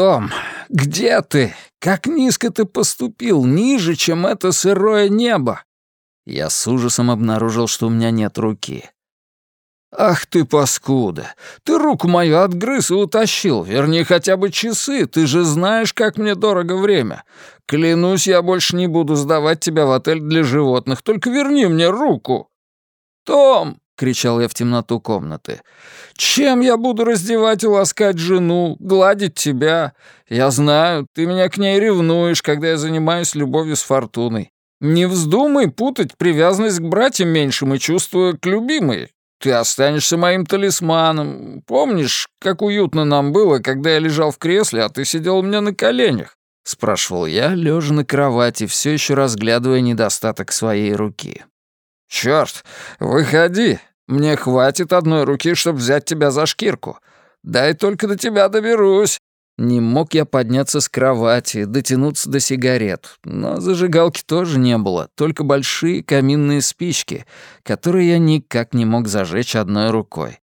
Том, где ты? Как низко ты поступил, ниже, чем это сырое небо!» Я с ужасом обнаружил, что у меня нет руки. «Ах ты, паскуда! Ты руку мою отгрыз и утащил. Верни хотя бы часы, ты же знаешь, как мне дорого время. Клянусь, я больше не буду сдавать тебя в отель для животных, только верни мне руку!» «Том!» — кричал я в темноту комнаты. «Чем я буду раздевать и ласкать жену, гладить тебя? Я знаю, ты меня к ней ревнуешь, когда я занимаюсь любовью с Фортуной. Не вздумай путать привязанность к братьям меньшим и чувство к любимой. Ты останешься моим талисманом. Помнишь, как уютно нам было, когда я лежал в кресле, а ты сидел у меня на коленях?» — спрашивал я, лежа на кровати, все еще разглядывая недостаток своей руки. «Чёрт, выходи. Мне хватит одной руки, чтобы взять тебя за шкирку. Дай только до тебя доберусь. Не мог я подняться с кровати, дотянуться до сигарет, но зажигалки тоже не было, только большие каминные спички, которые я никак не мог зажечь одной рукой.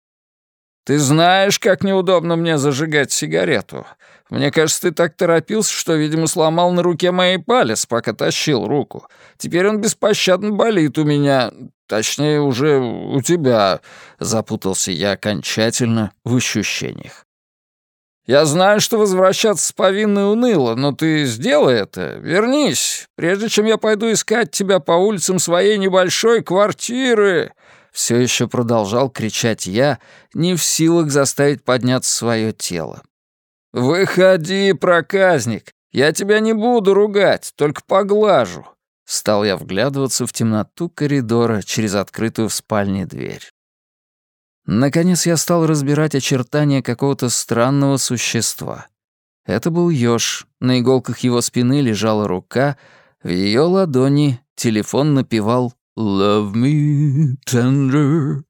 «Ты знаешь, как неудобно мне зажигать сигарету. Мне кажется, ты так торопился, что, видимо, сломал на руке моей палец, пока тащил руку. Теперь он беспощадно болит у меня, точнее, уже у тебя», — запутался я окончательно в ощущениях. Я знаю, что возвращаться с повинной уныло, но ты сделай это, вернись, прежде чем я пойду искать тебя по улицам своей небольшой квартиры!» Все еще продолжал кричать я, не в силах заставить подняться свое тело. «Выходи, проказник! Я тебя не буду ругать, только поглажу!» Стал я вглядываться в темноту коридора через открытую в спальне дверь. Наконец я стал разбирать очертания какого-то странного существа. Это был ёж, на иголках его спины лежала рука, в ее ладони телефон напевал «Love me tender».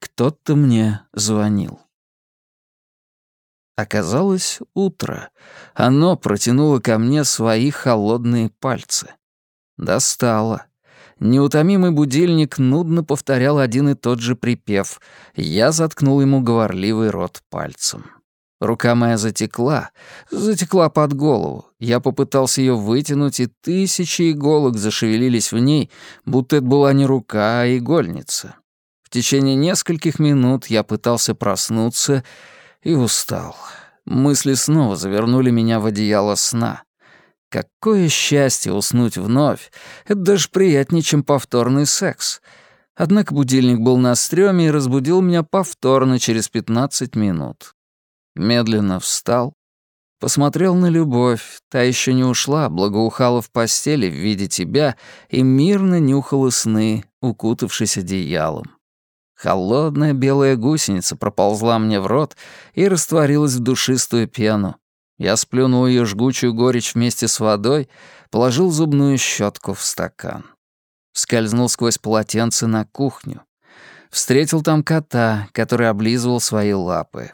Кто-то мне звонил. Оказалось, утро. Оно протянуло ко мне свои холодные пальцы. Достало. Неутомимый будильник нудно повторял один и тот же припев. Я заткнул ему говорливый рот пальцем. Рука моя затекла, затекла под голову. Я попытался ее вытянуть, и тысячи иголок зашевелились в ней, будто это была не рука, а игольница. В течение нескольких минут я пытался проснуться и устал. Мысли снова завернули меня в одеяло сна. Какое счастье уснуть вновь. Это даже приятнее, чем повторный секс. Однако будильник был на стреме и разбудил меня повторно через 15 минут. Медленно встал, посмотрел на любовь, та еще не ушла, благоухала в постели в виде тебя и мирно нюхала сны, укутавшись одеялом. Холодная белая гусеница проползла мне в рот и растворилась в душистую пену. Я сплюнул ее жгучую горечь вместе с водой, положил зубную щетку в стакан. Скользнул сквозь полотенце на кухню. Встретил там кота, который облизывал свои лапы.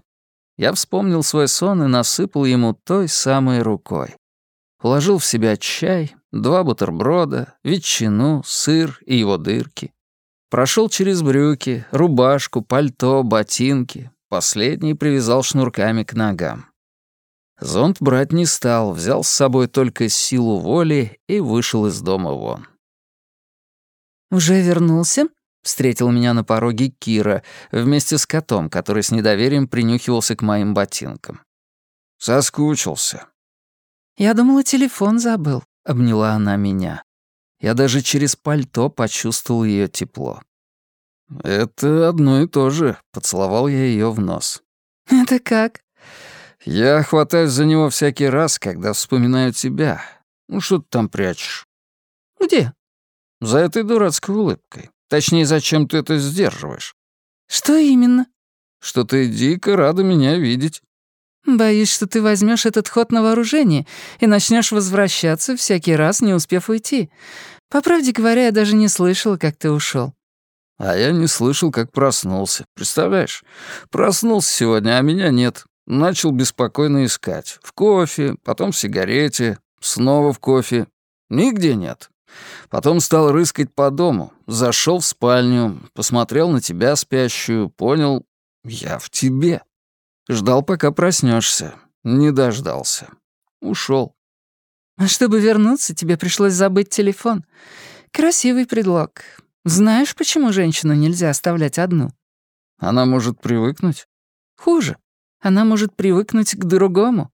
Я вспомнил свой сон и насыпал ему той самой рукой. Положил в себя чай, два бутерброда, ветчину, сыр и его дырки. Прошел через брюки, рубашку, пальто, ботинки. Последний привязал шнурками к ногам. Зонт брать не стал, взял с собой только силу воли и вышел из дома вон. «Уже вернулся?» — встретил меня на пороге Кира вместе с котом, который с недоверием принюхивался к моим ботинкам. «Соскучился». «Я думала, телефон забыл», — обняла она меня. Я даже через пальто почувствовал ее тепло. «Это одно и то же», — поцеловал я ее в нос. «Это как?» Я хватаюсь за него всякий раз, когда вспоминаю тебя. Ну что ты там прячешь? Где? За этой дурацкой улыбкой. Точнее, зачем ты это сдерживаешь? Что именно? Что ты дико рада меня видеть. Боюсь, что ты возьмешь этот ход на вооружение и начнешь возвращаться всякий раз, не успев уйти. По правде говоря, я даже не слышала, как ты ушел. А я не слышал, как проснулся. Представляешь? Проснулся сегодня, а меня нет. Начал беспокойно искать. В кофе, потом в сигарете, снова в кофе. Нигде нет. Потом стал рыскать по дому. Зашел в спальню, посмотрел на тебя спящую, понял, я в тебе. Ждал, пока проснешься. Не дождался. Ушел. А чтобы вернуться, тебе пришлось забыть телефон. Красивый предлог. Знаешь, почему женщину нельзя оставлять одну? Она может привыкнуть. Хуже. Она может привыкнуть к другому.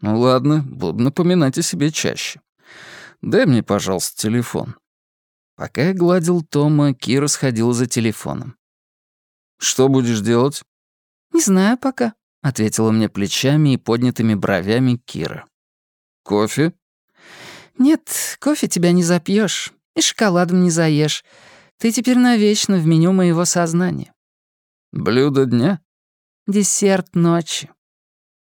Ну ладно, буду напоминать о себе чаще. Дай мне, пожалуйста, телефон. Пока я гладил Тома, Кира сходила за телефоном. «Что будешь делать?» «Не знаю пока», — ответила мне плечами и поднятыми бровями Кира. «Кофе?» «Нет, кофе тебя не запьешь и шоколадом не заешь. Ты теперь навечно в меню моего сознания». «Блюдо дня?» «Десерт ночи».